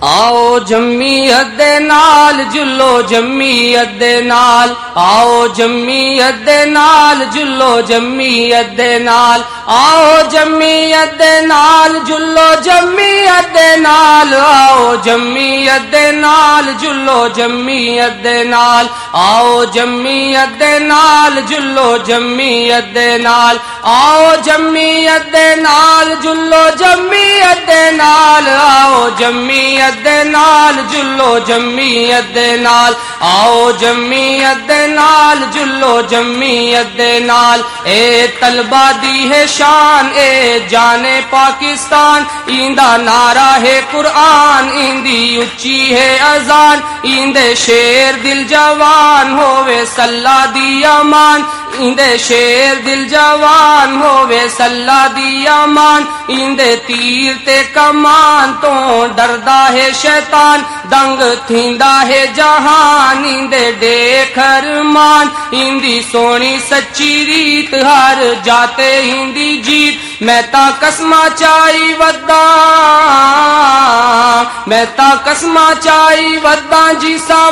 آؤ جمیت دے نال جلو جمیت دے نال آؤ جمیت دے نال جلو جمیت دے نال آؤ جمیت دے نال جلو جمیت دے نال آؤ جمیت دے نال جلو جمیت دے نال آؤ جمیت دے نال جلو جمیت دے نال آؤ جمیت دے نال جلو جمیت دے نال، آؤ جمیت دے نال، جلو جمیت دے نال، آؤ جمیت دے نال، جلو جمیت دے نال۔ اے طلبہ دی ہے شان، اے جانے پاکستان، ایندا نعرہ ہے قرآن، ایندی اچھی ہے اذان، ایندے شیر دل جوان ہووے سلا دی امان۔ ਇੰਦੇ ਸ਼ੇਰ ਦਿਲ ਜਵਾਨ ਹੋਵੇ ਸੱਲਾ ਦੀ ਅਮਾਨ, ਇੰਦੇ ਤੀਰ ਤੇ ਕਮਾਨ ਤੋਂ ਡਰਦਾ ਹੈ ਸ਼ੈਤਾਨ, ਦੰਗ ਥਿੰਦਾ ਹੈ ਜਹਾਨ, ਇੰਦੇ ਦੇਖਰਮਾਨ ਇੰਦੀ ਸੋਹਣੀ ਸੱਚੀ ਰੀਤ ਹਰ ਜਾਤੇ ਇੰਦੀ ਜੀਤ। میں تا قسمہ چائی ودا میں تا قسمہ چائی ودا جی سا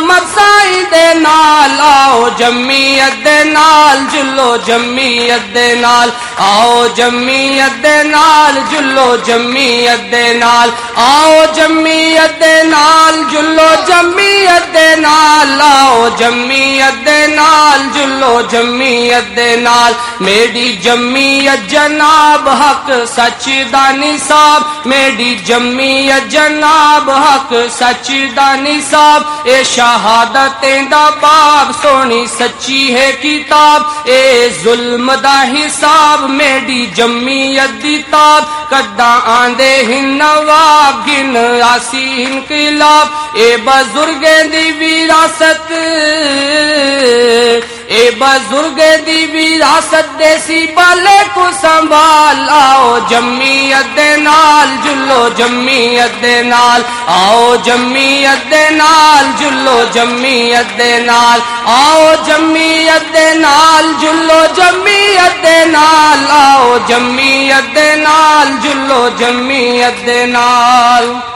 دے نال، آؤ جمیت دے نال، جلو جمیت دے نال، آؤ جمیت دے نال، جلو جمیت دے نال، آؤ جمیت دے نال، جلو جمیت دے نال، آؤ جمیت دے نال، جلو جمیت دے نال، میری جمیت جناب حق سچ دا نصاب میری جمیت جناب، حق سچ دا نصاب اے شہادتیں دا باب سونی سچی ہے کتاب، اے ظلم دا حساب میری جمیت دی تاب کدا آندے ہن نواب، گن آسی انقلاب، اے بزرگ دی وراثت اے بزرگ دی وراثت دیسی بالے کو سنبھال، آؤ جمیت دے نال، جلو جمیت دے نال، آؤ جمیت دے نال، جلو جمیت دے نال، آؤ جمیت دے نال، جلو جمیت دے نال، آؤ جمیت دے نال، جلو جمیت دے نال۔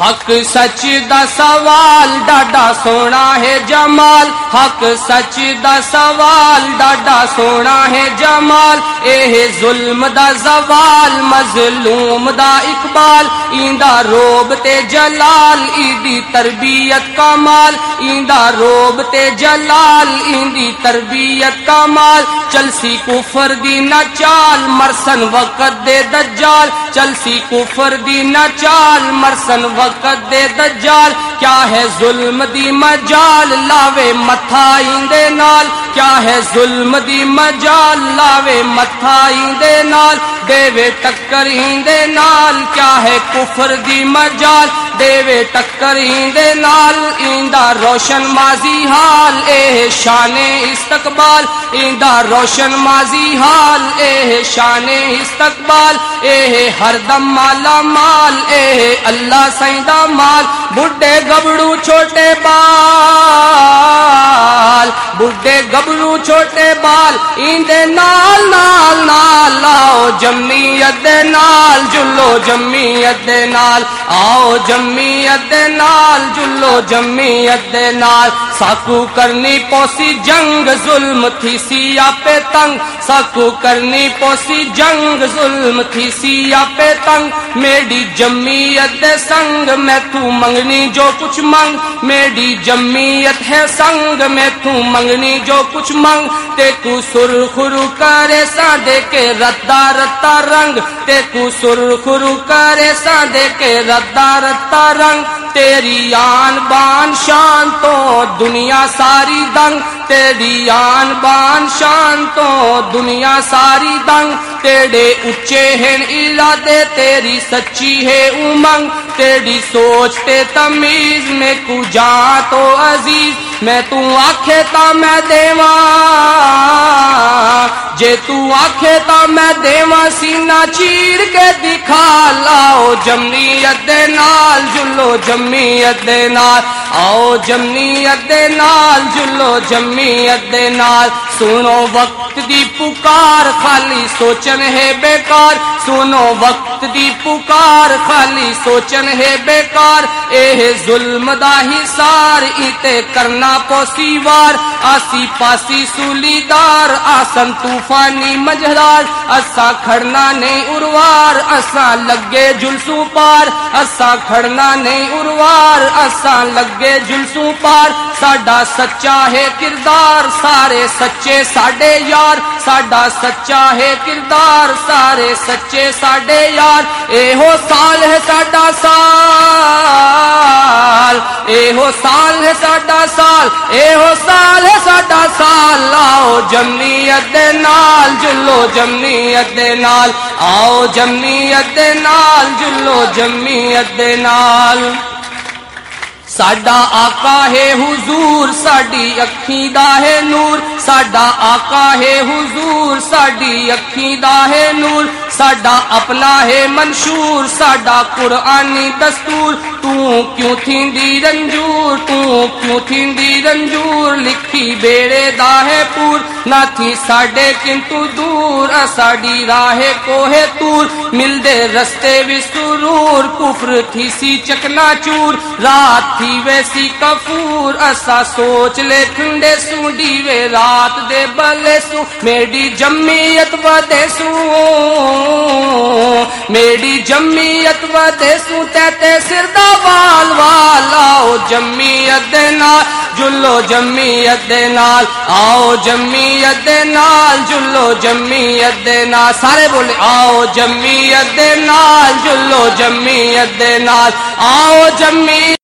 حق سچ دا سوال، ڈاڈا سونا ہے جمال۔ حق سچ دا سوال، ڈاڈا سونا ہے جمال۔ اے ظلم دا زوال، مظلوم دا اقبال، ایندا روب تے جلال ایدی تربیت کمال ایندا روب تے جلال، ایندی تربیت کمال چلسی کفر دی نہ چال، مرسن وقت دے دجال۔ چلسی کفر دی نہ چال، مرسن وقت دے دجال۔ کیا ہے ظلم دی مجال؟ لاوے متھا ایندے نال۔ کیا ہے ظلم دی مجال؟ لاوے متھا ایندے نال۔ دے ٹکر ایندے نال۔ کیا ہے کفر دی مجال؟ دے وے ٹکر ایندے نال ایندا روشن ماضی حال اے شان استقبال ایندا روشن ماضی حال اے شان استقبال اے ہر دم مالا مال اے اللہ سائی مال بڈھے گبڑو چھوٹے بال بڈھے گبرو چھوٹے بال ایندے نال نال نال لاؤ جمیت دے نال جلو جمیت دے نال آؤ جمیت دے نال جلو جمیت دے نال ساکو کرنی پوسی جنگ، ظلم تھی سی پہ تنگ۔ ساکو کرنی پوسی جنگ، ظلم تھی سی پہ تنگ۔ میری جمیت دے سنگ، میں تو منگنی جو کچھ منگ۔ میری جمیت ہے سنگ، میں تو منگنی جو کچھ منگ۔ تے کو سر خرو کرے سا دے کے ردا رتا رنگ۔ تے کو سر خرو کرے سا دے کے ردا رتا رنگ۔ تیری آن بان شان تو دنیا ساری دنگ، تیری آن بان شان تو دنیا ساری دنگ، تیرے اچے ہیں ارادے، تیری سچی ہے امنگ، تیری سوچتے تمیز میں کجا تو عزیز۔ میں تو آکھے تا میں دیواں، جے تو آکھے تا میں دیواں، سینہ چیر کے دکھا لاؤ جمعیت دے نال، جلو جمعیت دے نال، آؤ جمعیت دے نال، جلو جمعیت دے نال۔ سنو وقت دی پکار، خالی سوچن ہے بیکار۔ سنو وقت دی پکار، خالی سوچن ہے بیکار۔ اے ظلم دا حسار ایتے کرنا پوسی وار آسی پاسی سولی دار، آسن طوفانی مجھدار اسا کھڑنا نہیں اروار اسا لگے جلسوں پار۔ اسا کھڑنا نہیں اروار اسا لگے جلسوں پار۔ ساڈا سچا ہے کردار، سارے سچے ساڈے یار۔ ساڈا سچا ہے کردار، سارے سچے ساڈے یار۔ اے ہو سال ہے ساڈا سال اے ہو سال ہے ساڈا سال اے ہو سال ہے ساڈا سال۔ لاؤ جمعیت دے نال جلو، جمعیت دے نال۔ آؤ جمعیت دے نال جلو، جمعیت دے نال۔ ساڈا آقا ہے حضور، ساڈی اکھی دا ہے نور۔ ساڈا آقا ہے حضور، ساڈی اکھی دا ہے نور۔ ساڈا اپنا ہے منشور ساڈا قرآنی دستور تو کیوں تھی رنجور تو کیوں تھی رنجور لکھی بیڑے دا ہے پور نہ تھی ساڈے کنتو دور ساڈی راہ کوہ تور مل دے رستے بھی سرور کفر تھی سی چکنا چور رات تھی ویسی کفور اسا سوچ لے کھنڈے سو ڈیوے رات دے بلے سو میری جمعیت ودے سو میری جمعیت ودے سو تیتے سر وال وال آؤ جمعیت دے نال جلو جمعیت دے نال آؤ جمعیت دے نال جلو جمعیت دے نال سارے بولے آؤ جمعیت دے نال جلو جمعیت دے نال آؤ جمعیت